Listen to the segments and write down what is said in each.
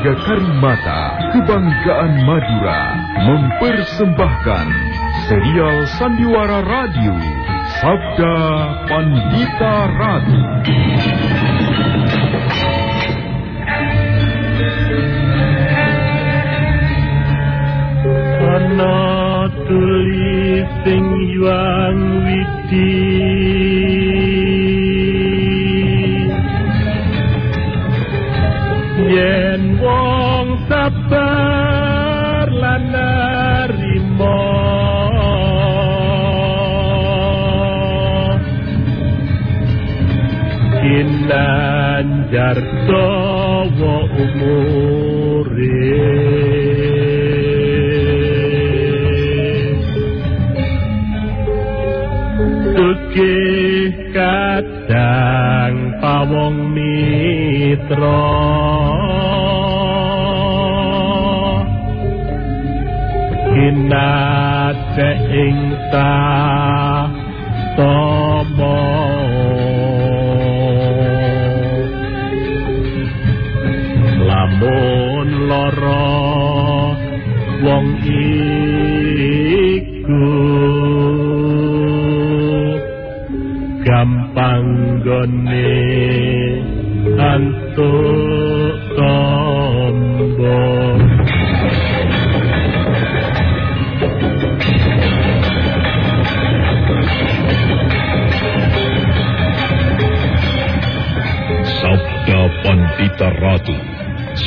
Marga Karimata, Kebanggaan Madura, mempersembahkan serial Sandiwara Radio, Sabda Pandita tulis sing widi Yen wong sabar lan narima Kinanjar dawa umure. Sugih kadang pawong mitra Kinate ing tomo Lamun loro wong iku gampang gone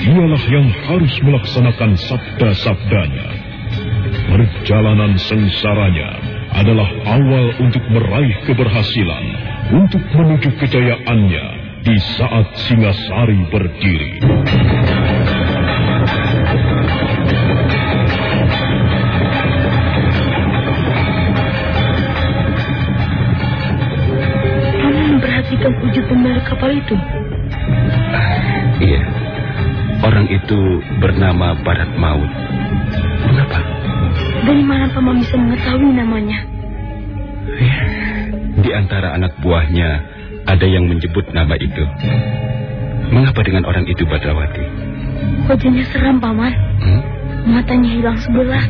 dialah yang harus melaksanakan sabda-sabdanya. Perjalanan sengsaranya adalah awal untuk meraih keberhasilan, untuk menuju kejayaannya di saat Singasari berdiri. Paman memperhatikan wujud pemilik kapal itu. Itu bernama Barat Maut. Mengapa? Dari mana paman bisa mengetahui namanya? Di antara anak buahnya ada yang menyebut nama itu. Mengapa dengan orang itu Badrawati? Wajahnya seram paman. Hmm? Matanya hilang sebelah.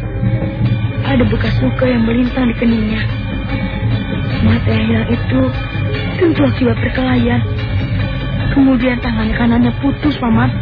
Ada bekas luka yang melintang di keningnya. Mata yang hilang itu tentu akibat perkelahian. Kemudian tangan kanannya putus, paman.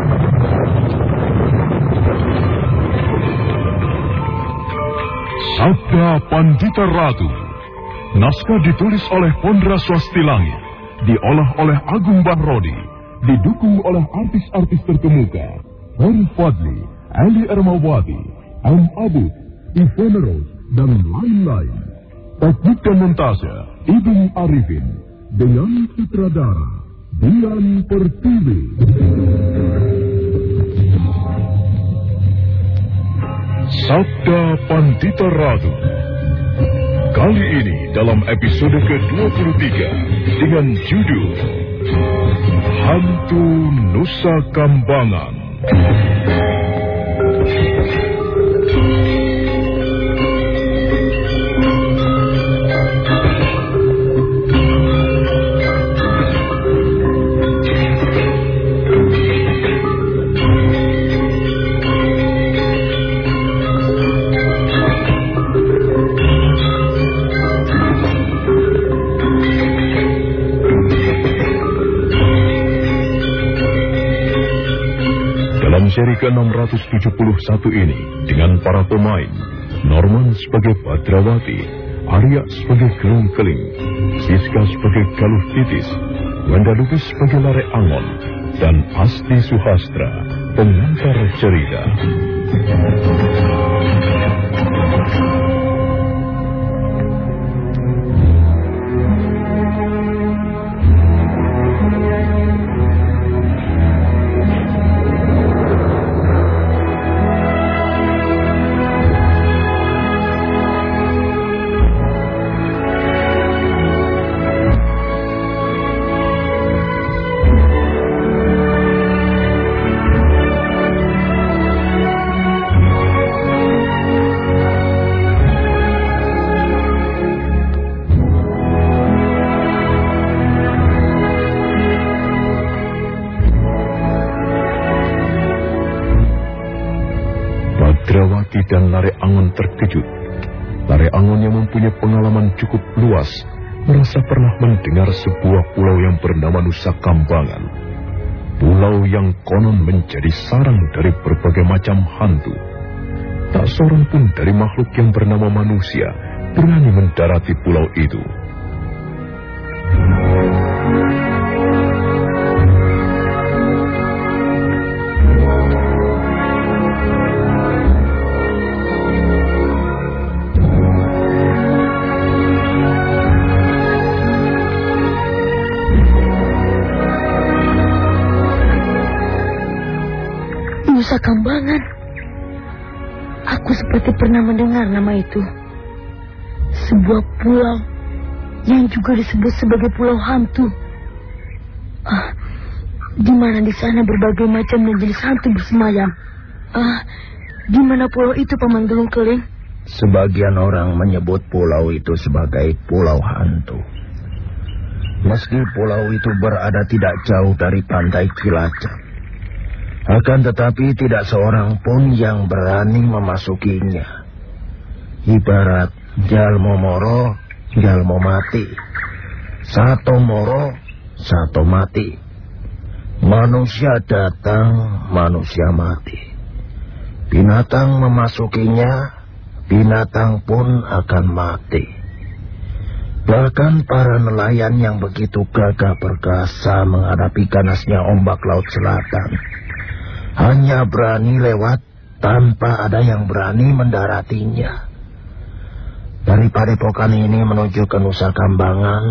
Sabda Pandita Ratu. Naskah ditulis oleh Pondra Swasti Langit, diolah oleh Agung Bahrodi, didukung oleh artis-artis terkemuka, Ferry Fadli, Ali Ermawati, Am Abud, Ivone Rose, dan lain-lain. Teknik dan montase, Ibnu Arifin, dengan sutradara, Dian Pertiwi. Sabda Pandita Ratu. Kali ini dalam episode ke-23 dengan judul Hantu Nusa Kambangan. Seri ke-671 ini, dengan para pemain, Norman sebagai Badrawati, Arya sebagai gelung keling, Siska sebagai galuh titis, Wanda Lubis sebagai lare angon, dan Asti Suhastra, pengantar cerita. Badrawati dan Lare Angon terkejut. Lare Angon yang mempunyai pengalaman cukup luas merasa pernah mendengar sebuah pulau yang bernama Nusa Kambangan. Pulau yang konon menjadi sarang dari berbagai macam hantu. Tak seorang pun dari makhluk yang bernama manusia berani mendarati pulau itu. Juga disebut sebagai pulau hantu. Ah, di mana di sana berbagai macam dan jenis hantu bersemayam. Ah, di mana pulau itu Paman Gelung Keling? Sebagian orang menyebut pulau itu sebagai pulau hantu. Meski pulau itu berada tidak jauh dari pantai Cilacap. Akan tetapi tidak seorang pun yang berani memasukinya. Ibarat jalmo moro, jalmo mati. Satu moro, satu mati. Manusia datang, manusia mati. Binatang memasukinya, binatang pun akan mati. Bahkan para nelayan yang begitu gagah perkasa menghadapi ganasnya ombak laut selatan hanya berani lewat tanpa ada yang berani mendaratinya. Dari padepokan ini menuju ke Nusa Kambangan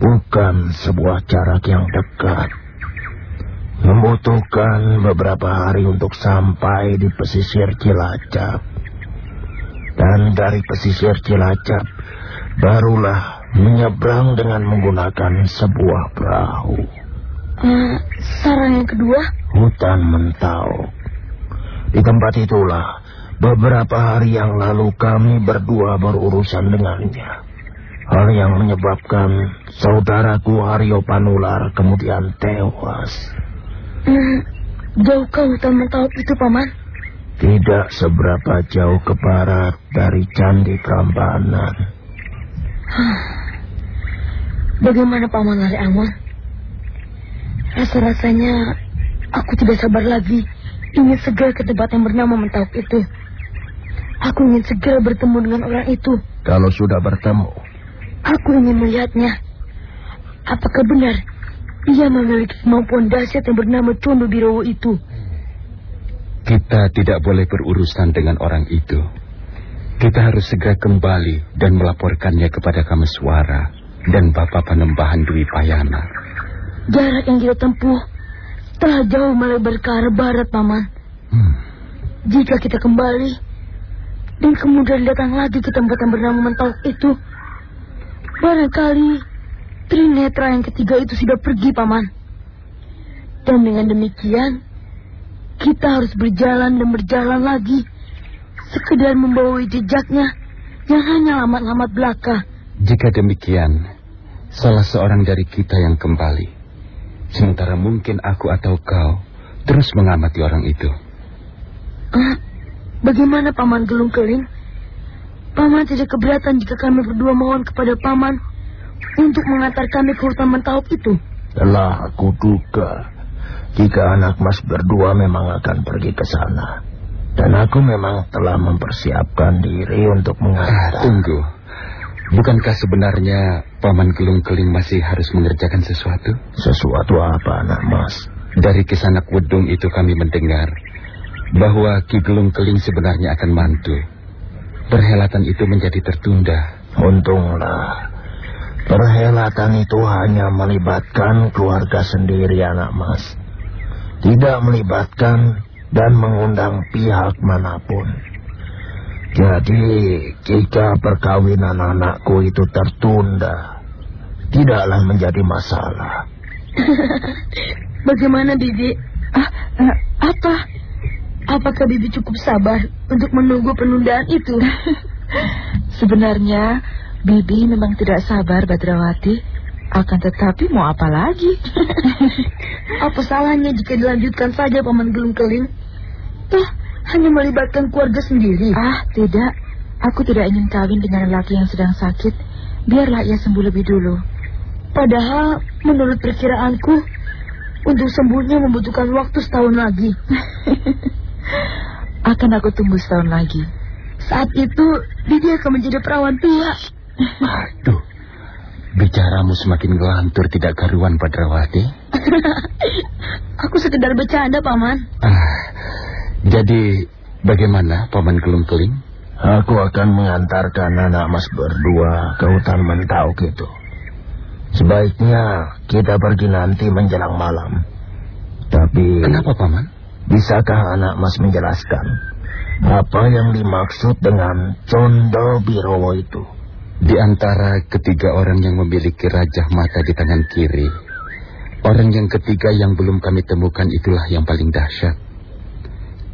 bukan sebuah jarak yang dekat. Membutuhkan beberapa hari untuk sampai di pesisir Cilacap. Dan dari pesisir Cilacap barulah menyeberang dengan menggunakan sebuah perahu. Uh, sarang yang kedua? Hutan mentau. Di tempat itulah beberapa hari yang lalu kami berdua berurusan dengannya. Hal yang menyebabkan saudaraku Haryo Panular kemudian tewas. Hmm, jauhkah hutan mentau itu, Paman? Tidak seberapa jauh ke barat dari Candi Prambanan. Bagaimana Paman Lari Angon? Rasa-rasanya aku tidak sabar lagi ingin segera ke tempat yang bernama Mentauk itu. Aku ingin segera bertemu dengan orang itu. Kalau sudah bertemu, Aku ingin melihatnya. Apakah benar ia memiliki kemampuan dahsyat yang bernama Condo Birowo itu? Kita tidak boleh berurusan dengan orang itu. Kita harus segera kembali dan melaporkannya kepada Kameswara dan Bapak Panembahan Dwi Payana. Jarak yang kita tempuh telah jauh melebar ke arah barat, Paman. Hmm. Jika kita kembali dan kemudian datang lagi ke tempat yang bernama Mentauk itu, barangkali Trinetra yang ketiga itu sudah pergi, Paman. Dan dengan demikian, kita harus berjalan dan berjalan lagi, sekedar membawa jejaknya yang hanya lamat-lamat belaka. Jika demikian, salah seorang dari kita yang kembali. Sementara mungkin aku atau kau terus mengamati orang itu. Ah, bagaimana Paman Gelung Keling? Paman tidak keberatan jika kami berdua mohon kepada Paman untuk mengantar kami ke hutan mentaup itu. telah aku duga jika anak mas berdua memang akan pergi ke sana. Dan aku memang telah mempersiapkan diri untuk Ah, mengantar. tunggu. Bukankah sebenarnya Paman Gelung Keling masih harus mengerjakan sesuatu? Sesuatu apa, anak mas? Dari kisanak wedung itu kami mendengar bahwa Ki Gelung Keling sebenarnya akan mantu. Perhelatan itu menjadi tertunda. Untunglah. Perhelatan itu hanya melibatkan keluarga sendiri, anak mas. Tidak melibatkan dan mengundang pihak mana pun. Jadi, jika perkawinan anakku itu tertunda, tidaklah menjadi masalah. Bagaimana, Bibi? Ah, ah, apa? Apakah Bibi cukup sabar untuk menunggu penundaan itu? Sebenarnya, Bibi memang tidak sabar, Badrawati. Akan tetapi mau apa lagi? apa salahnya jika dilanjutkan saja Paman Gelung Keling? Toh, hanya melibatkan keluarga sendiri. Ah, tidak. Aku tidak ingin kawin dengan laki yang sedang sakit. Biarlah ia sembuh lebih dulu. Padahal, menurut perkiraanku, untuk sembuhnya membutuhkan waktu setahun lagi. akan aku tunggu setahun lagi. Saat itu, dia akan menjadi perawan tua. Aduh, bicaramu semakin gelantur tidak karuan, Padrawati. aku sekedar bercanda, Paman. Ah, jadi bagaimana Paman Kelung Keling? Aku akan mengantarkan anak mas berdua ke hutan Mentauk itu. Sebaiknya kita pergi nanti menjelang malam. Tapi... Kenapa, Paman? Bisakah anak mas menjelaskan apa yang dimaksud dengan Condo Birowo itu? Di antara ketiga orang yang memiliki rajah mata di tangan kiri, orang yang ketiga yang belum kami temukan itulah yang paling dahsyat.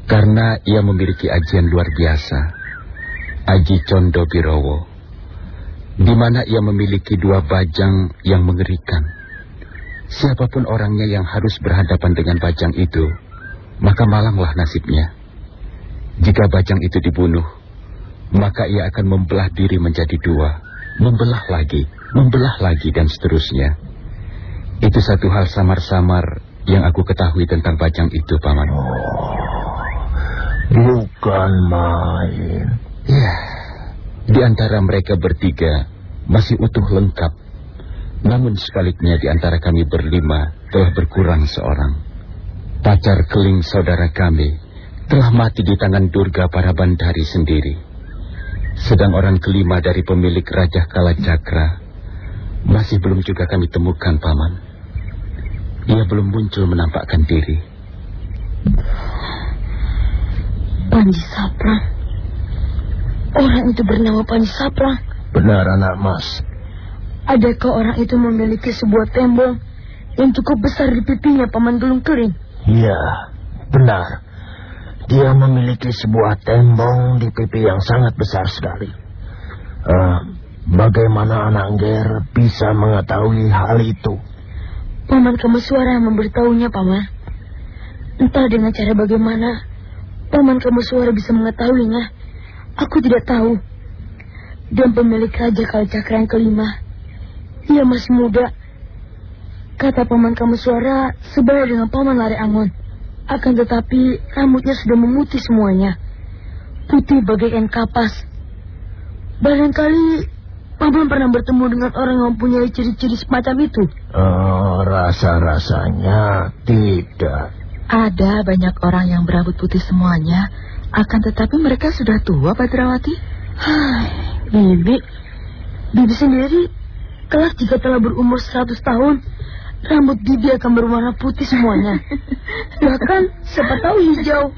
Karena ia memiliki ajian luar biasa. Aji Condo Birowo. Di mana ia memiliki dua bajang yang mengerikan. Siapa pun orangnya yang harus berhadapan dengan bajang itu, maka malanglah nasibnya. Jika bajang itu dibunuh, maka ia akan membelah diri menjadi dua, membelah lagi, membelah lagi, dan seterusnya. Itu satu hal samar-samar yang aku ketahui tentang bajang itu, Paman. Oh. Bukan main. Ya, di antara mereka bertiga masih utuh lengkap. Namun sebaliknya di antara kami berlima telah berkurang seorang. Pacar keling saudara kami telah mati di tangan Durga para bandari sendiri. Sedang orang kelima dari pemilik Raja Kalacakra masih belum juga kami temukan, Paman. Ia belum muncul menampakkan diri. Panji Saprang. Orang itu bernama Panji Saprang. Benar anak mas. Adakah orang itu memiliki sebuah tembok yang cukup besar di pipinya Paman Gelung Kering? Iya, benar. Dia memiliki sebuah tembong di pipi yang sangat besar sekali. Uh, bagaimana anak Ger bisa mengetahui hal itu? Paman kamu suara yang memberitahunya, Paman. Entah dengan cara bagaimana, Paman kamu suara bisa mengetahuinya. Aku tidak tahu. Dan pemilik Raja Kalcakra yang kelima. Ia masih muda. Kata paman kamu suara sebaya dengan paman lari angon. Akan tetapi rambutnya sudah memutih semuanya. Putih bagaikan kapas. Barangkali paman pernah bertemu dengan orang yang mempunyai ciri-ciri semacam itu. Oh, rasa-rasanya tidak. Ada banyak orang yang berambut putih semuanya, akan tetapi mereka sudah tua, Badrawati. Hai, Bibi, Bibi sendiri, kelak jika telah berumur 100 tahun, rambut Bibi akan berwarna putih semuanya. Bahkan siapa tahu hijau.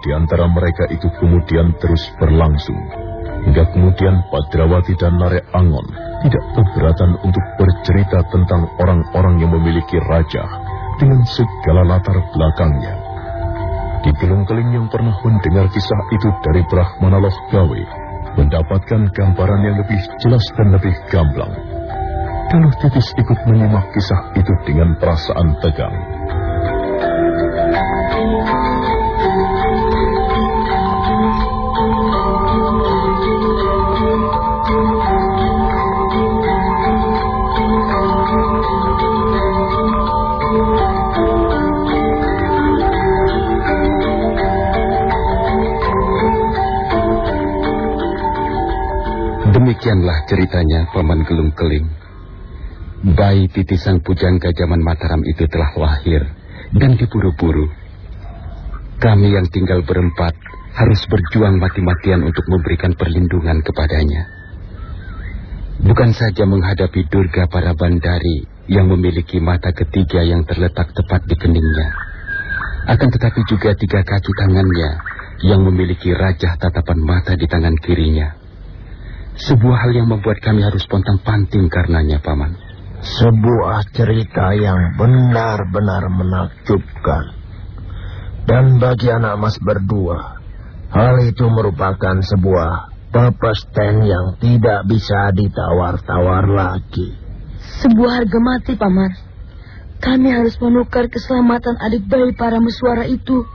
Di antara mereka itu kemudian terus berlangsung. Hingga kemudian Padrawati dan Nare Angon tidak keberatan untuk bercerita tentang orang-orang yang memiliki raja dengan segala latar belakangnya. Di Gelung-Keling yang pernah mendengar kisah itu dari Brahmana Loh Gawe, mendapatkan gambaran yang lebih jelas dan lebih gamblang. Kalau Titis ikut menyimak kisah itu dengan perasaan tegang. Demikianlah ceritanya Paman Gelung Keling. Bayi titisan pujangga zaman Mataram itu telah lahir dan diburu-buru. Kami yang tinggal berempat harus berjuang mati-matian untuk memberikan perlindungan kepadanya. Bukan saja menghadapi Durga para bandari yang memiliki mata ketiga yang terletak tepat di keningnya. Akan tetapi juga tiga kaki tangannya yang memiliki rajah tatapan mata di tangan kirinya. Sebuah hal yang membuat kami harus pontang-panting karenanya, Paman. Sebuah cerita yang benar-benar menakjubkan. Dan bagi anak mas berdua, hal itu merupakan sebuah pepesten yang tidak bisa ditawar-tawar lagi. Sebuah harga mati, Paman. Kami harus menukar keselamatan adik bayi para mesuara itu.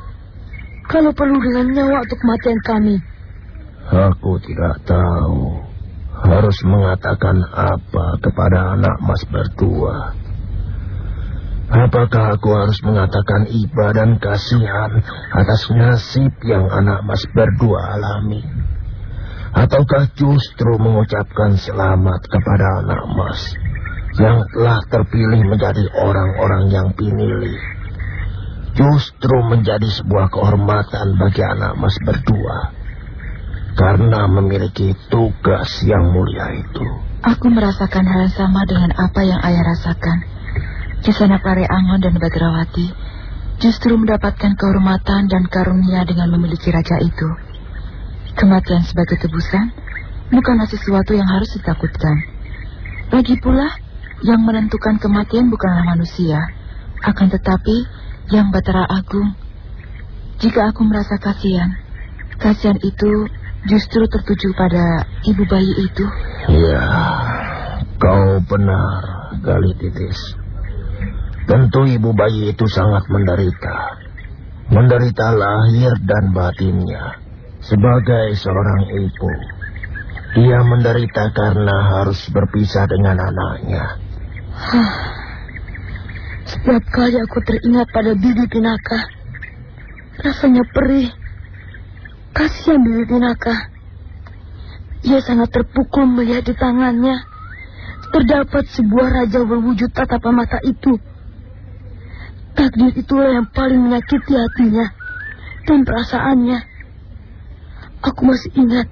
Kalau perlu dengan nyawa untuk kematian kami. Aku tidak tahu harus mengatakan apa kepada anak mas berdua. Apakah aku harus mengatakan iba dan kasihan atas nasib yang anak mas berdua alami? Ataukah justru mengucapkan selamat kepada anak mas yang telah terpilih menjadi orang-orang yang pinilih? Justru menjadi sebuah kehormatan bagi anak mas berdua karena memiliki tugas yang mulia itu. Aku merasakan hal yang sama dengan apa yang ayah rasakan. Kisana Pare Angon dan Badrawati justru mendapatkan kehormatan dan karunia dengan memiliki raja itu. Kematian sebagai tebusan bukanlah sesuatu yang harus ditakutkan. Lagi pula, yang menentukan kematian bukanlah manusia, akan tetapi yang Batara Agung. Jika aku merasa kasihan, kasihan itu justru tertuju pada ibu bayi itu? Ya, kau benar, Galititis. Tentu ibu bayi itu sangat menderita. Menderita lahir dan batinnya. Sebagai seorang ibu, dia menderita karena harus berpisah dengan anaknya. Setiap kali aku teringat pada Bibi Pinaka, rasanya perih Kasihan Bibi Pinaka. Ia sangat terpukul melihat di tangannya terdapat sebuah raja berwujud tatapan mata itu. Takdir itulah yang paling menyakiti hatinya dan perasaannya. Aku masih ingat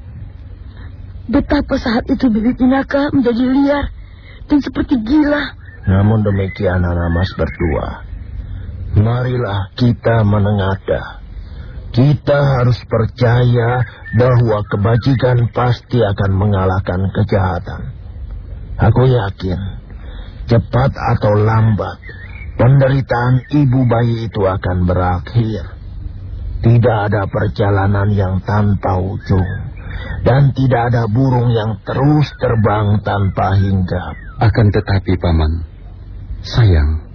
betapa saat itu Bibi Pinaka menjadi liar dan seperti gila. Namun demikian anak mas berdua, marilah kita menengadah kita harus percaya bahwa kebajikan pasti akan mengalahkan kejahatan. Aku yakin, cepat atau lambat, penderitaan ibu bayi itu akan berakhir. Tidak ada perjalanan yang tanpa ujung, dan tidak ada burung yang terus terbang tanpa hinggap. Akan tetapi, Paman, sayang,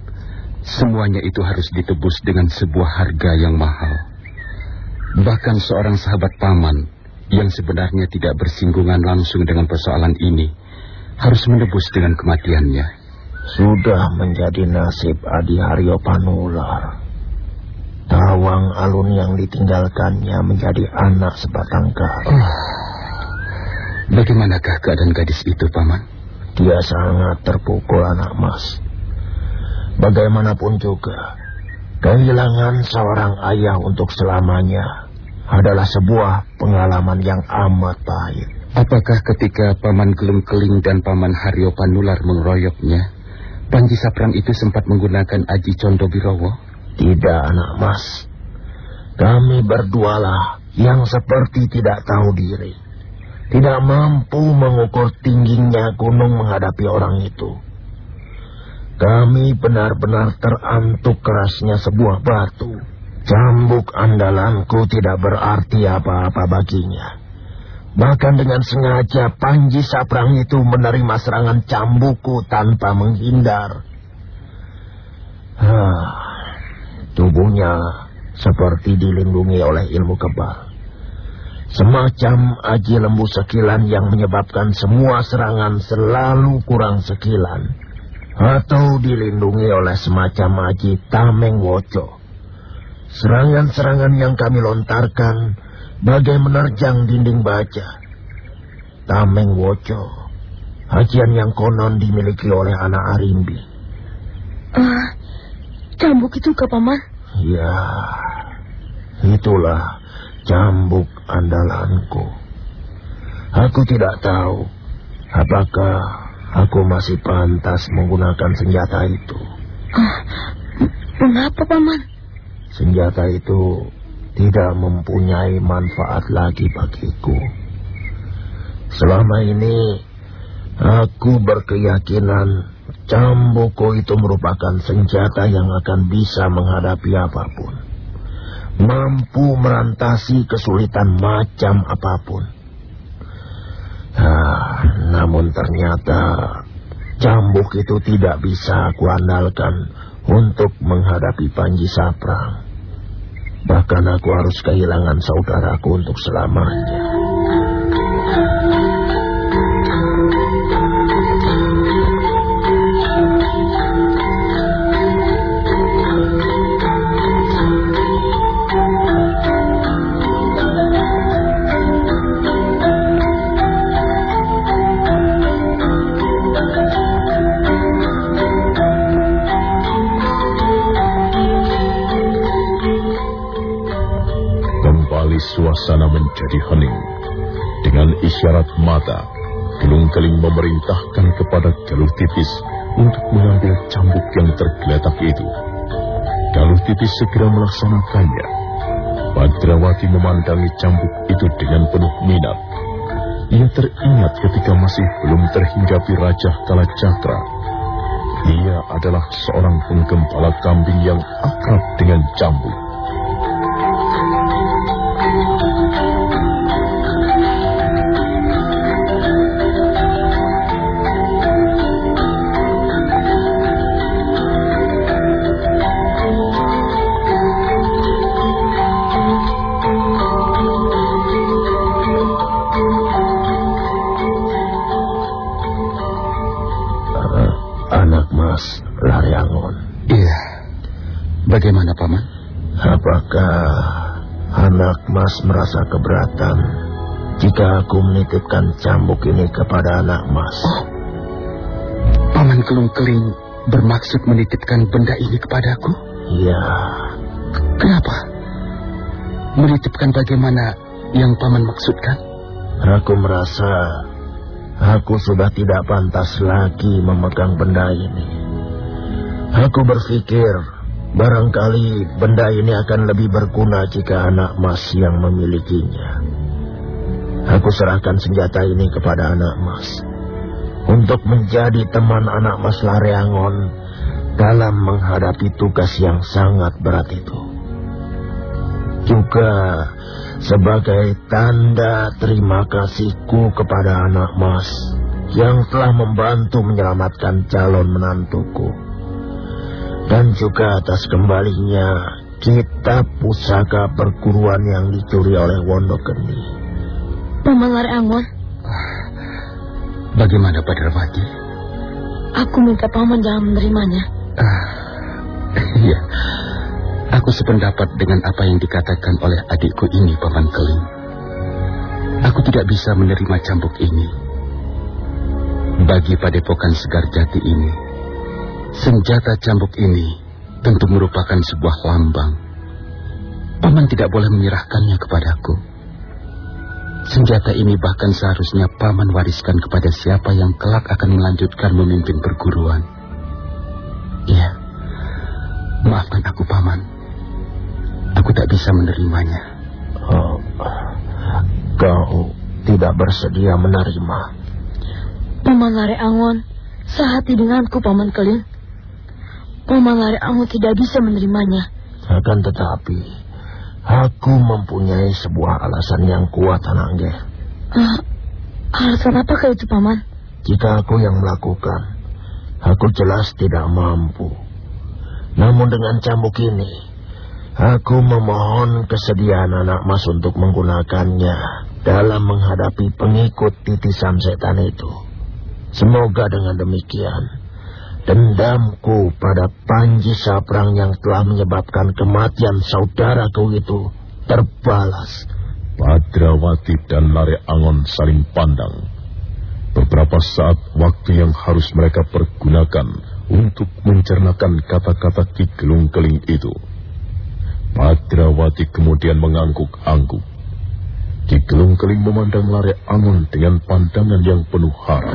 semuanya itu harus ditebus dengan sebuah harga yang mahal. Bahkan seorang sahabat paman yang sebenarnya tidak bersinggungan langsung dengan persoalan ini harus menebus dengan kematiannya. Sudah menjadi nasib Adi Haryo Panular. Tawang alun yang ditinggalkannya menjadi anak sebatang kara. Oh. Bagaimanakah keadaan gadis itu, Paman? Dia sangat terpukul anak mas. Bagaimanapun juga, Kehilangan seorang ayah untuk selamanya adalah sebuah pengalaman yang amat pahit. Apakah ketika Paman Gelung Keling dan Paman Haryo Panular mengeroyoknya, Panji Saprang itu sempat menggunakan Aji Condo Birowo? Tidak, anak mas. Kami berdualah yang seperti tidak tahu diri. Tidak mampu mengukur tingginya gunung menghadapi orang itu. Kami benar-benar terantuk kerasnya sebuah batu. Cambuk andalanku tidak berarti apa-apa baginya. Bahkan dengan sengaja Panji Saprang itu menerima serangan cambukku tanpa menghindar. Ah, tubuhnya seperti dilindungi oleh ilmu kebal. Semacam aji lembu sekilan yang menyebabkan semua serangan selalu kurang sekilan. Atau dilindungi oleh semacam aji tameng woco. Serangan-serangan yang kami lontarkan bagai menerjang dinding baja. Tameng woco. Hajian yang konon dimiliki oleh anak Arimbi. Ah, cambuk itu ke paman? Ya, itulah cambuk andalanku. Aku tidak tahu apakah aku masih pantas menggunakan senjata itu. Ah, mengapa paman? Senjata itu tidak mempunyai manfaat lagi bagiku. Selama ini aku berkeyakinan cambukku itu merupakan senjata yang akan bisa menghadapi apa pun. Mampu merantasi kesulitan macam apa pun. Ah, namun ternyata cambuk itu tidak bisa aku andalkan untuk menghadapi Panji Saprang. Bahkan aku harus kehilangan saudaraku untuk selamanya. Menjadi hening. Dengan isyarat mata, Gelung Keling memerintahkan kepada Galuh Tipis untuk mengambil cambuk yang tergeletak itu. Galuh Tipis segera melaksanakannya. Badrawati memandangi cambuk itu dengan penuh minat. Ia teringat ketika masih belum terhinggapi Raja Kalacakra. Ia adalah seorang penggembala kambing yang akrab dengan cambuk. Mas merasa keberatan jika aku menitipkan cambuk ini kepada anak Mas? Oh, Paman Kelung-Keling bermaksud menitipkan benda ini kepadaku? Iya. Kenapa? Menitipkan bagaimana yang Paman maksudkan? Aku merasa aku sudah tidak pantas lagi memegang benda ini. Aku berpikir Barangkali benda ini akan lebih berguna jika anak mas yang memilikinya. Aku serahkan senjata ini kepada anak mas. Untuk menjadi teman anak mas Lareangon dalam menghadapi tugas yang sangat berat itu. Juga sebagai tanda terima kasihku kepada anak mas yang telah membantu menyelamatkan calon menantuku dan juga atas kembalinya kitab pusaka perguruan yang dicuri oleh Wondokeni. Paman Angon. Bagaimana Padrawati? Aku minta paman jangan menerimanya. Ah, iya. Aku sependapat dengan apa yang dikatakan oleh adikku ini, Paman Keling. Aku tidak bisa menerima cambuk ini. Bagi padepokan segar jati ini, Senjata cambuk ini tentu merupakan sebuah lambang. Paman tidak boleh menyerahkannya kepadaku. Senjata ini bahkan seharusnya paman wariskan kepada siapa yang kelak akan melanjutkan memimpin perguruan. Ya, maafkan aku paman. Aku tak bisa menerimanya. Oh, kau tidak bersedia menerima. Paman Lare Angon, sehati denganku Paman Keling. Paman Lare Angon tidak bisa menerimanya. Akan tetapi, aku mempunyai sebuah alasan yang kuat, Anangge. Uh, alasan apakah itu, Paman? Jika aku yang melakukan, aku jelas tidak mampu. Namun dengan cambuk ini, aku memohon kesediaan anak mas untuk menggunakannya dalam menghadapi pengikut titisan setan itu. Semoga dengan demikian, dendamku pada Panji Saprang yang telah menyebabkan kematian saudaraku itu terbalas. Padrawati dan Lare Angon saling pandang. Beberapa saat waktu yang harus mereka pergunakan untuk mencernakan kata-kata Ki Gelung Keling itu. Padrawati kemudian mengangguk-angguk. Ki Gelung Keling memandang Lare Angon dengan pandangan yang penuh harap.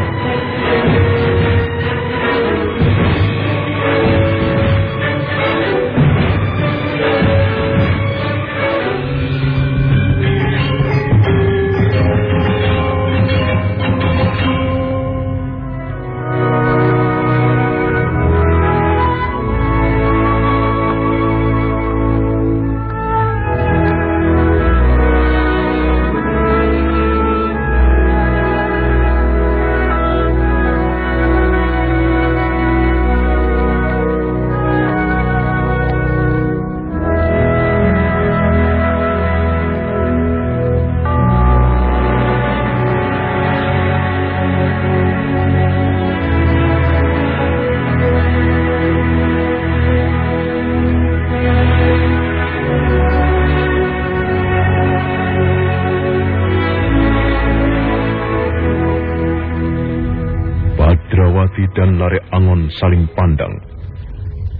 Dan Lare Angon saling pandang.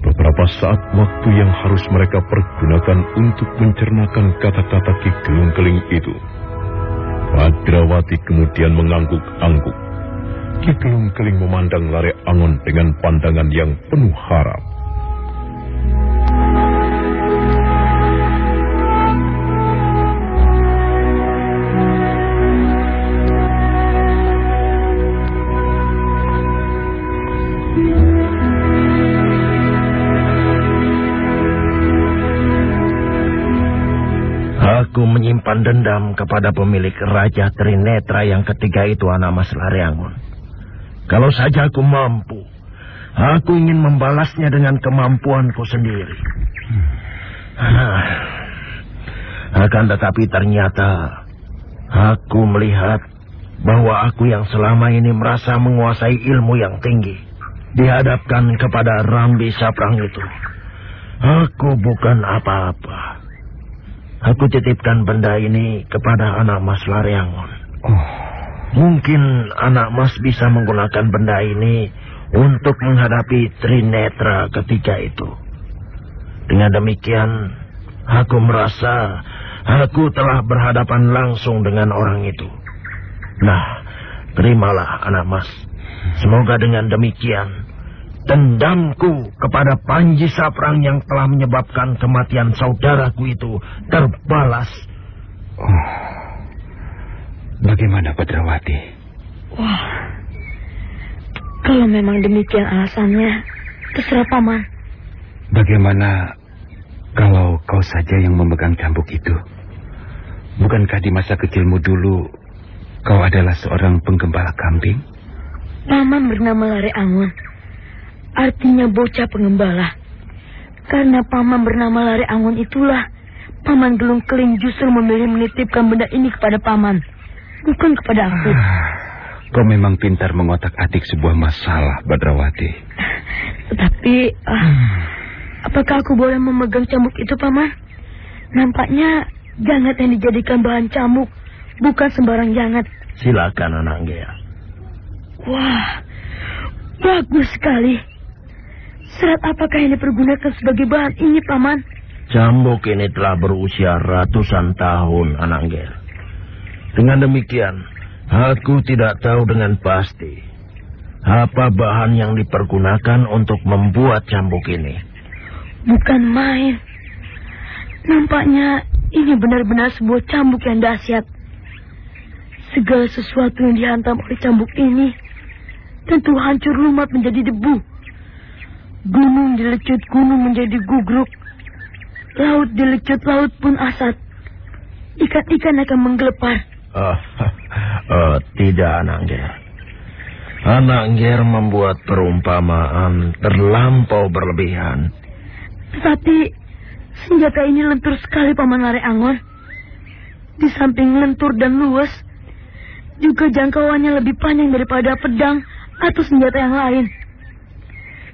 Beberapa saat waktu yang harus mereka pergunakan untuk mencernakan kata-kata Ki Gelung itu. Padrawati kemudian mengangguk-angguk. Ki Gelung memandang Lare Angon dengan pandangan yang penuh harap. Aku menyimpan dendam kepada pemilik Raja Trinetra yang ketiga itu anak Mas Lareangun. Kalau saja aku mampu, aku ingin membalasnya dengan kemampuanku sendiri. Ah, Akan tetapi ternyata aku melihat bahwa aku yang selama ini merasa menguasai ilmu yang tinggi dihadapkan kepada Rambi Saprang itu. Aku bukan apa-apa. Aku titipkan benda ini kepada anak Mas Lareangon. Oh, Mungkin anak Mas bisa menggunakan benda ini untuk menghadapi Trinetra ketiga itu. Dengan demikian, aku merasa aku telah berhadapan langsung dengan orang itu. Nah, terimalah anak Mas. Semoga dengan demikian dendamku kepada Panji Saprang yang telah menyebabkan kematian saudaraku itu terbalas. oh. Bagaimana Padrawati? Wah, kalau memang demikian alasannya, terserah Paman. Bagaimana kalau kau saja yang memegang cambuk itu? Bukankah di masa kecilmu dulu kau adalah seorang penggembala kambing? Paman bernama Lare Angon. Artinya bocah pengembala. Karena paman bernama Lare Angon itulah, paman Gelung Keling justru memilih menitipkan benda ini kepada paman. Bukan kepada aku. Kau memang pintar mengotak-atik sebuah masalah, Badrawati. Tetapi, ah, apakah aku boleh memegang cambuk itu, paman? Nampaknya jangat yang dijadikan bahan cambuk bukan sembarang jangat. Silakan Ananggir. Wah, bagus sekali. Serat apakah yang dipergunakan sebagai bahan ini, Paman? Cambuk ini telah berusia ratusan tahun, Ananggir. Dengan demikian, aku tidak tahu dengan pasti apa bahan yang dipergunakan untuk membuat cambuk ini. Bukan main. Nampaknya ini benar-benar sebuah cambuk yang dahsyat. Segala sesuatu yang dihantam oleh cambuk ini tentu hancur lumat menjadi debu. Gunung dilecut gunung menjadi gugruk. Laut dilecut laut pun asat. Ikan-ikan akan menggelepar. Oh, oh tidak, Anangger. Anangger membuat perumpamaan terlampau berlebihan. Tetapi senjata ini lentur sekali Paman Lare Angon. Di samping lentur dan luas, juga jangkauannya lebih panjang daripada pedang atau senjata yang lain.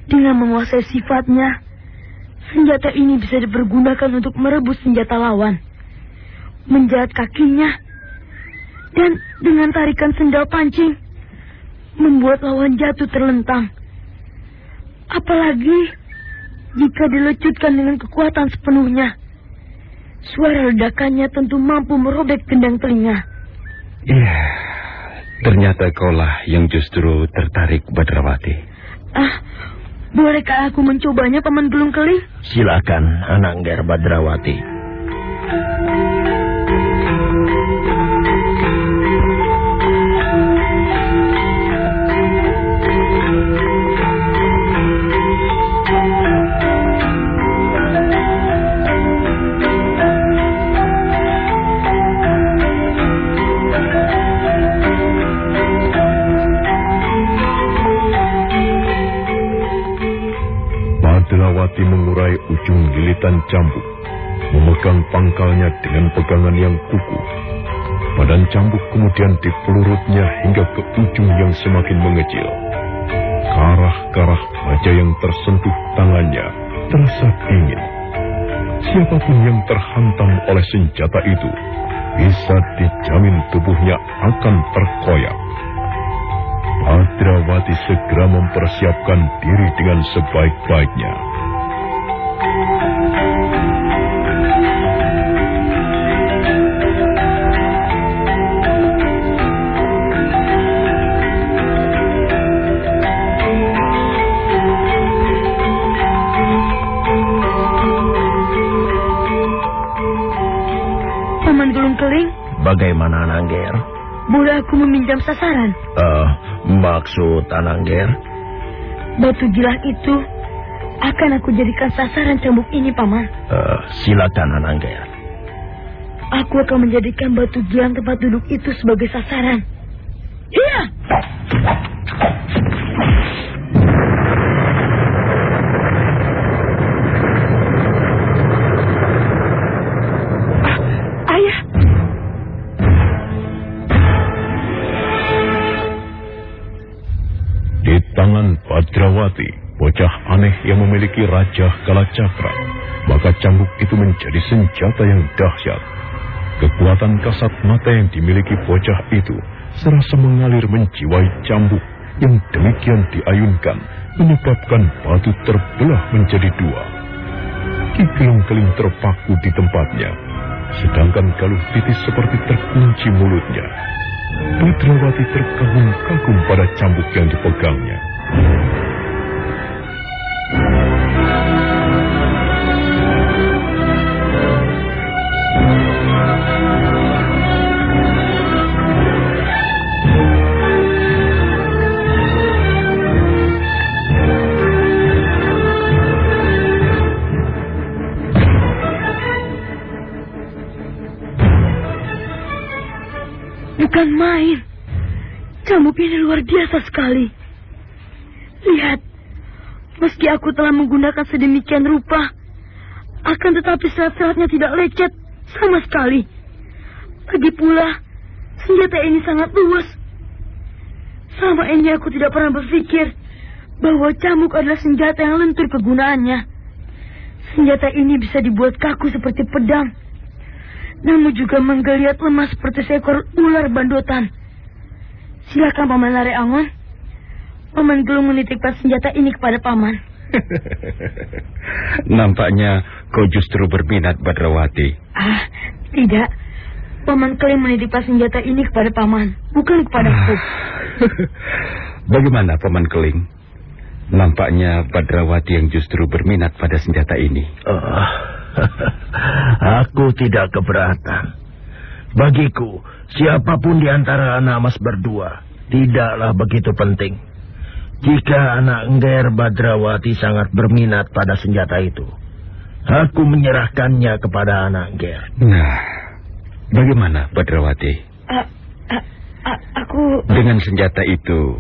Dengan menguasai sifatnya, senjata ini bisa dipergunakan untuk merebus senjata lawan, menjahat kakinya, dan dengan tarikan sendal pancing, membuat lawan jatuh terlentang. Apalagi jika dilecutkan dengan kekuatan sepenuhnya. Suara ledakannya tentu mampu merobek gendang telinga. Iya, ternyata kaulah yang justru tertarik Badrawati. Ah, bolehkah aku mencobanya, Paman Gelung Keling? Silakan, Anangger. Badrawati lilitan cambuk, memegang pangkalnya dengan pegangan yang kukuh. Badan cambuk kemudian dipelurutnya hingga ke ujung yang semakin mengecil. Karah-karah baja yang tersentuh tangannya terasa dingin. Siapa pun yang terhantam oleh senjata itu, bisa dijamin tubuhnya akan terkoyak. Badrawati segera mempersiapkan diri dengan sebaik-baiknya. Maksud Anangger? Batu gilang itu akan aku jadikan sasaran cambuk ini, Paman. Eh, silakan, Anangger. Aku akan menjadikan batu gilang tempat duduk itu sebagai sasaran. Badrawati, bocah aneh yang memiliki Raja Kalacakra, maka cambuk itu menjadi senjata yang dahsyat. Kekuatan kasat mata yang dimiliki bocah itu serasa mengalir menjiwai cambuk yang demikian diayunkan menyebabkan batu terbelah menjadi dua. Ki Gelung-Keling terpaku di tempatnya, sedangkan Galuh Titis seperti terkunci mulutnya. Badrawati terkagum-kagum pada cambuk yang dipegangnya. Cambuk ini luar biasa sekali. Lihat, meski aku telah menggunakan sedemikian rupa, akan tetapi serat-seratnya tidak lecet sama sekali. Lagi pula, senjata ini sangat luas. Selama ini aku tidak pernah berpikir bahwa cambuk adalah senjata yang lentur kegunaannya. Senjata ini bisa dibuat kaku seperti pedang namun juga menggeliat lemah seperti seekor ular bandotan. Silakan Paman Lare Angon. Paman Gelung menitipkan senjata ini kepada Paman. Nampaknya kau justru berminat Badrawati. Ah, tidak. Paman klaim menitipkan senjata ini kepada Paman, bukan kepadaku. Bagaimana Paman Keling? Nampaknya Badrawati yang justru berminat pada senjata ini. Oh, aku tidak keberatan. Bagiku, siapa pun di antara anak mas berdua tidaklah begitu penting. Jika anak Engger Badrawati sangat berminat pada senjata itu, aku menyerahkannya kepada anak Engger. Nah, bagaimana Badrawati? Aku... Dengan senjata itu,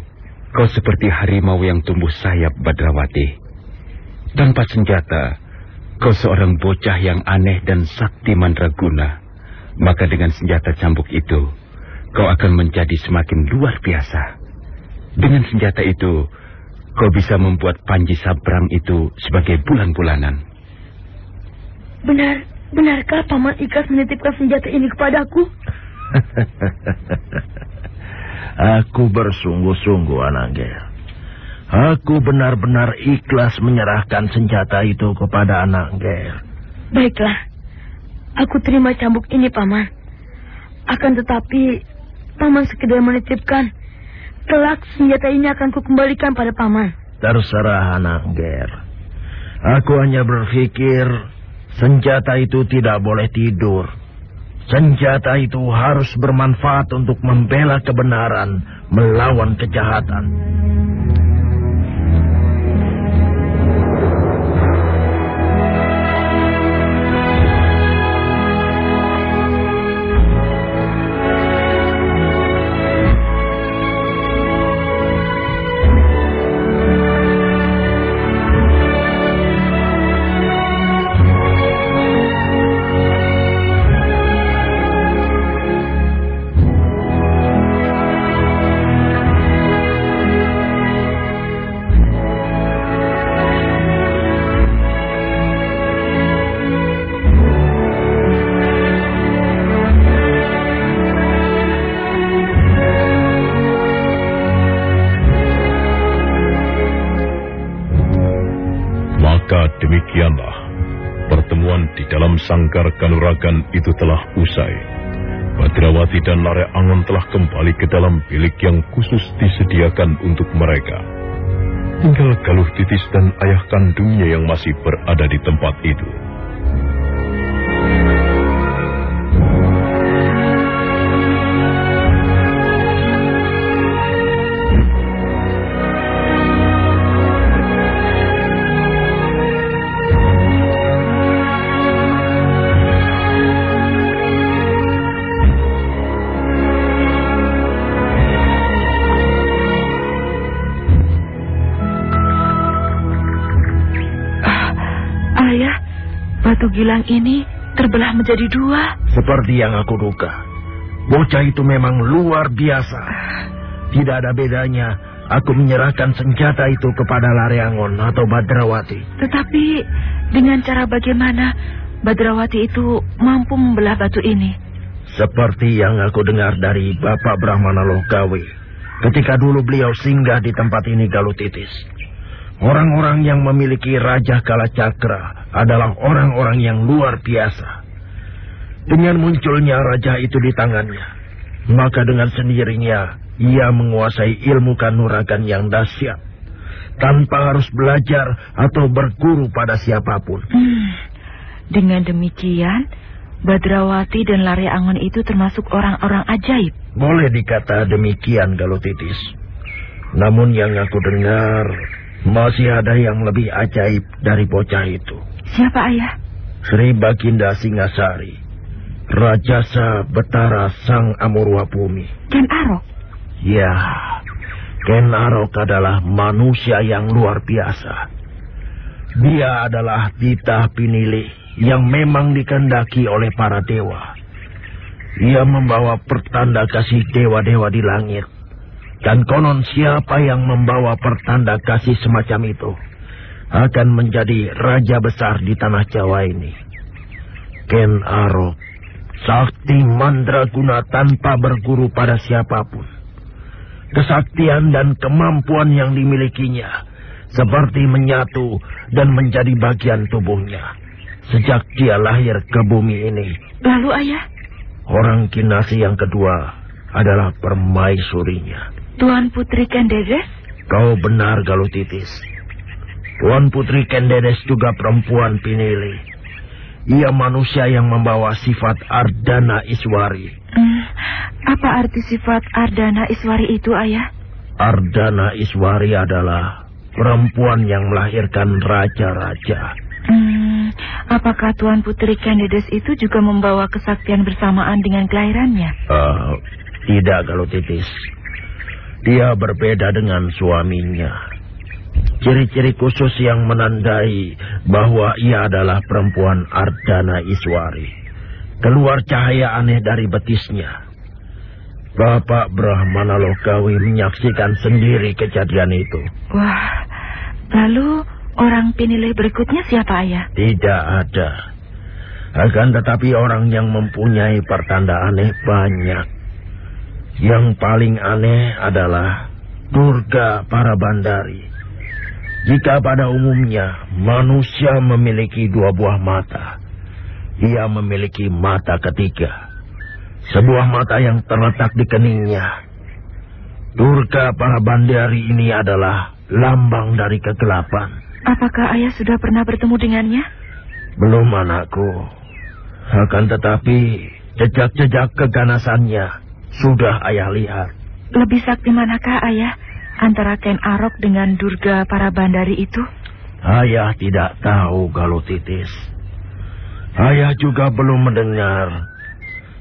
kau seperti harimau yang tumbuh sayap Badrawati. Tanpa senjata, kau seorang bocah yang aneh dan sakti mandraguna. Maka dengan senjata cambuk itu, kau akan menjadi semakin luar biasa. Dengan senjata itu, kau bisa membuat Panji Sabrang itu sebagai bulan-bulanan. Benar, benarkah Paman Ikas menitipkan senjata ini kepadaku? Aku bersungguh-sungguh, Ananggel. Aku benar-benar ikhlas menyerahkan senjata itu kepada anak Ger. Baiklah, aku terima cambuk ini, Paman. Akan tetapi, Paman sekedar menitipkan Kelak senjata ini akan kukembalikan pada paman. Terserah anak Ger. Aku hanya berpikir senjata itu tidak boleh tidur. Senjata itu harus bermanfaat untuk membela kebenaran melawan kejahatan. Sangkar kanuragan itu telah usai. Badrawati dan Lare Angon telah kembali ke dalam bilik yang khusus disediakan untuk mereka. Tinggal Galuh Titis dan ayah kandungnya yang masih berada di tempat itu. Gilang ini terbelah menjadi dua. Seperti yang aku duga. Bocah itu memang luar biasa. Tidak ada bedanya aku menyerahkan senjata itu kepada Lareangon atau Badrawati. Tetapi dengan cara bagaimana Badrawati itu mampu membelah batu ini? Seperti yang aku dengar dari Bapak Brahmana Lokawi. Ketika dulu beliau singgah di tempat ini Galutitis. Orang-orang yang memiliki Raja Kalacakra adalah orang-orang yang luar biasa. Dengan munculnya raja itu di tangannya, maka dengan sendirinya ia menguasai ilmu kanuragan yang dahsyat tanpa harus belajar atau berguru pada siapa pun. Hmm. Dengan demikian, Badrawati dan Lare Angon itu termasuk orang-orang ajaib. Boleh dikata demikian, Galutitis. Namun yang aku dengar, masih ada yang lebih ajaib dari bocah itu. Siapa ayah? Sri Baginda Singasari. Rajasa Betara Sang Amurwa Bumi. Ken Arok? Ya, Ken Arok adalah manusia yang luar biasa. Dia adalah titah pinilih yang memang dikendaki oleh para dewa. Ia membawa pertanda kasih dewa-dewa di langit dan konon siapa yang membawa pertanda kasih semacam itu akan menjadi raja besar di tanah Jawa ini. Ken Arok Sakti mandraguna tanpa berguru pada siapa pun. Kesaktian dan kemampuan yang dimilikinya seperti menyatu dan menjadi bagian tubuhnya sejak dia lahir ke bumi ini. Lalu ayah? Orang Kinasi yang kedua adalah permaisurinya. Tuan Putri Kendedes? Kau benar Galutitis. Tuan Putri Kendedes juga perempuan pinili. Ia manusia yang membawa sifat Ardana Iswari. Hmm, apa arti sifat Ardana Iswari itu, ayah? Ardana Iswari adalah perempuan yang melahirkan raja-raja. Hmm, apakah Tuan Putri Candides itu juga membawa kesaktian bersamaan dengan kelahirannya? Uh, tidak, Galutitis. Dia berbeda dengan suaminya. Ciri-ciri khusus yang menandai bahwa ia adalah perempuan Ardana Iswari. Keluar cahaya aneh dari betisnya. Bapak Brahmana Lokawi menyaksikan sendiri kejadian itu. Wah, lalu orang pinilih berikutnya siapa ayah? Tidak ada. Akan tetapi orang yang mempunyai pertanda aneh banyak. Yang paling aneh adalah Durga para bandari. Jika pada umumnya manusia memiliki dua buah mata, ia memiliki mata ketiga. Sebuah mata yang terletak di keningnya. Durga para bandari ini adalah lambang dari kegelapan. Apakah ayah sudah pernah bertemu dengannya? Belum anakku. Akan tetapi jejak-jejak keganasannya sudah ayah lihat. Lebih sakti manakah ayah antara Ken Arok dengan Durga para bandari itu? Ayah tidak tahu Galutitis. Ayah juga belum mendengar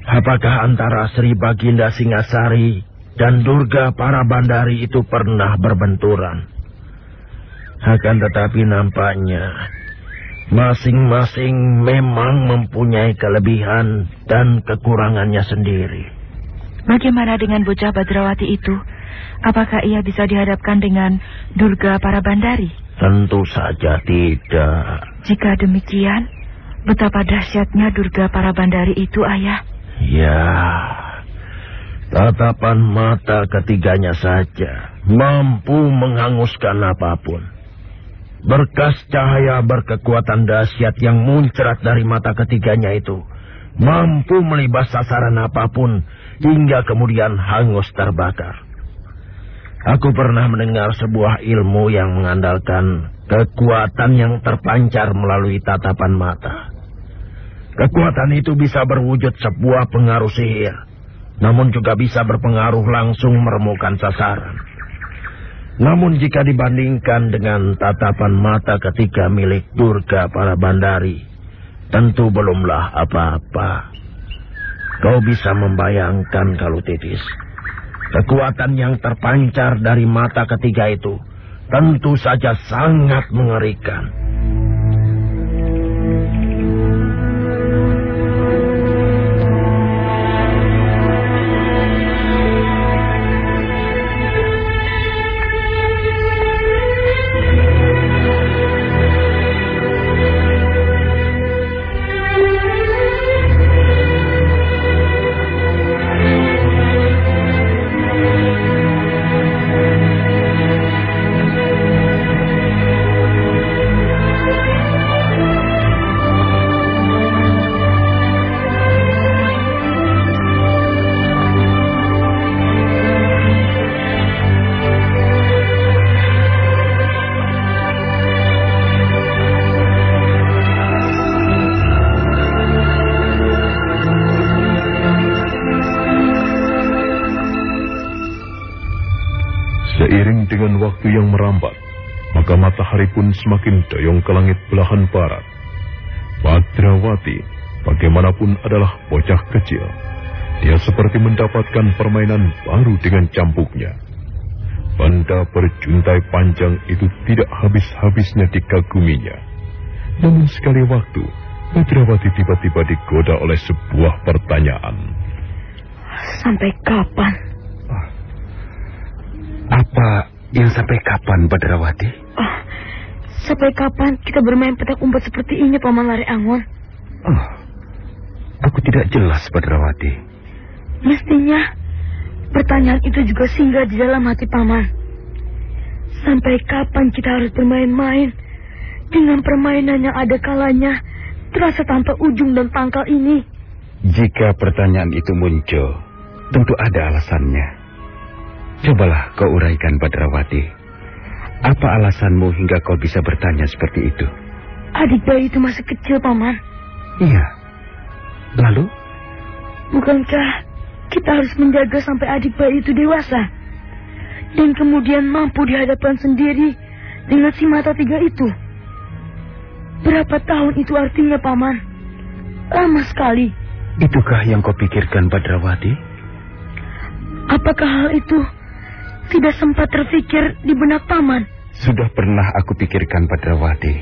apakah antara Sri Baginda Singasari dan Durga para bandari itu pernah berbenturan. Akan tetapi nampaknya masing-masing memang mempunyai kelebihan dan kekurangannya sendiri. Bagaimana dengan bocah Badrawati itu? Apakah ia bisa dihadapkan dengan Durga para bandari? Tentu saja tidak. Jika demikian, betapa dahsyatnya Durga para bandari itu, ayah? Ya, tatapan mata ketiganya saja mampu menghanguskan apa pun. Berkas cahaya berkekuatan dahsyat yang muncrat dari mata ketiganya itu mampu melibas sasaran apa pun hingga kemudian hangus terbakar. Aku pernah mendengar sebuah ilmu yang mengandalkan kekuatan yang terpancar melalui tatapan mata. Kekuatan itu bisa berwujud sebuah pengaruh sihir, namun juga bisa berpengaruh langsung meremukan sasaran. Namun jika dibandingkan dengan tatapan mata ketika milik Durga para bandari, tentu belumlah apa-apa. Kau bisa membayangkan kalau titis. Kekuatan yang terpancar dari mata ketiga itu tentu saja sangat mengerikan. Waktu yang merambat, maka matahari pun semakin doyong ke langit belahan barat. Badrawati, bagaimanapun adalah bocah kecil. Dia seperti mendapatkan permainan baru dengan campuknya. Benda berjuntai panjang itu tidak habis-habisnya dikaguminya. Namun sekali waktu, Badrawati tiba-tiba digoda oleh sebuah pertanyaan. Sampai kapan? Apa yang sampai kapan, Badrawati? Oh, sampai kapan kita bermain petak umpet seperti ini, Paman Lari Angon? Oh, aku tidak jelas, Badrawati. Mestinya pertanyaan itu juga singgah di dalam hati paman. Sampai kapan kita harus bermain-main dengan permainan yang ada kalanya terasa tanpa ujung dan pangkal ini? Jika pertanyaan itu muncul, tentu ada alasannya. Cobalah kau uraikan Badrawati. Apa alasanmu hingga kau bisa bertanya seperti itu? Adik bayi itu masih kecil, Paman. Iya. Lalu? Bukankah kita harus menjaga sampai adik bayi itu dewasa? Dan kemudian mampu di hadapan sendiri dengan si mata tiga itu? Berapa tahun itu artinya, Paman? Lama sekali. Itukah yang kau pikirkan, Badrawati? Apakah hal itu tidak sempat terfikir di benak paman. Sudah pernah aku pikirkan Padrawati.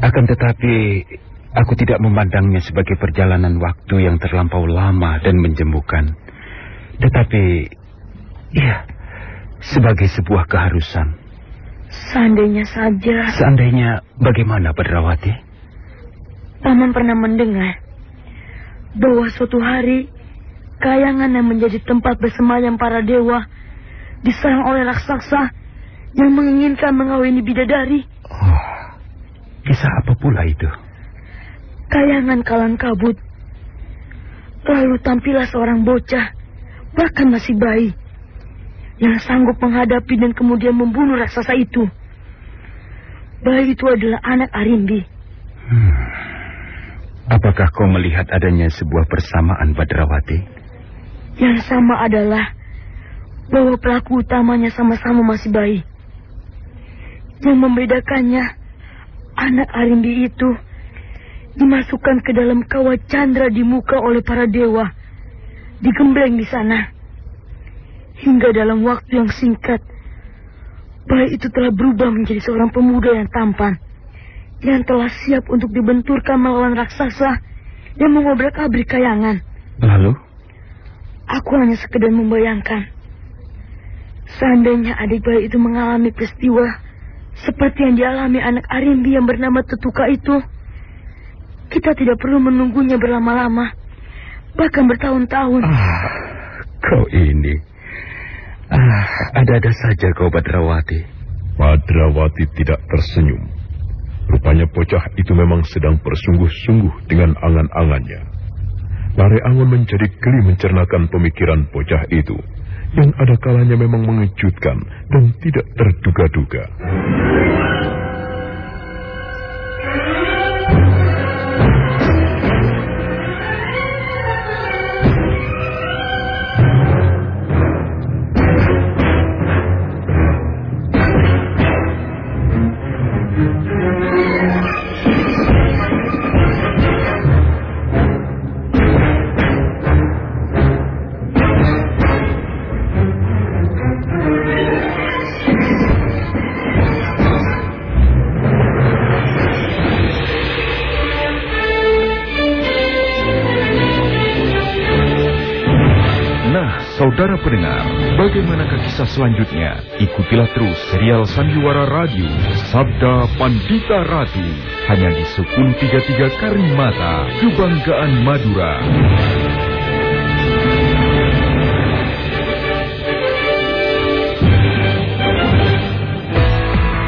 Akan tetapi aku tidak memandangnya sebagai perjalanan waktu yang terlampau lama dan menjemukan. Tetapi iya, sebagai sebuah keharusan. Seandainya saja. Seandainya bagaimana Padrawati? Paman pernah mendengar bahwa suatu hari kayangan yang menjadi tempat bersemayam para dewa diserang oleh raksasa yang menginginkan mengawini bidadari. Oh, kisah apa pula itu? Kayangan kalang kabut. Lalu tampillah seorang bocah, bahkan masih bayi, yang sanggup menghadapi dan kemudian membunuh raksasa itu. Bayi itu adalah anak Arimbi. Hmm. Apakah kau melihat adanya sebuah persamaan Badrawati? Yang sama adalah bahwa pelaku utamanya sama-sama masih bayi. Yang membedakannya, anak Arimbi itu dimasukkan ke dalam kawah chandra di muka oleh para dewa, digembleng di sana. Hingga dalam waktu yang singkat, bayi itu telah berubah menjadi seorang pemuda yang tampan, yang telah siap untuk dibenturkan melawan raksasa yang mengobrak-abrik kayangan. Lalu? Aku hanya sekedar membayangkan Seandainya adik bayi itu mengalami peristiwa seperti yang dialami anak Arimbi yang bernama Tetuka itu, kita tidak perlu menunggunya berlama-lama, bahkan bertahun-tahun. Ah, kau ini. Ah, ada-ada saja kau Badrawati. Badrawati tidak tersenyum. Rupanya bocah itu memang sedang bersungguh-sungguh dengan angan-angannya. Lare Angon menjadi geli mencernakan pemikiran bocah itu yang ada kalanya memang mengejutkan dan tidak terduga-duga. Selanjutnya? Ikutilah terus serial Sandiwara Radio Sabda Pandita Ratu hanya di Sekun 33 Karimata, Kebanggaan Madura.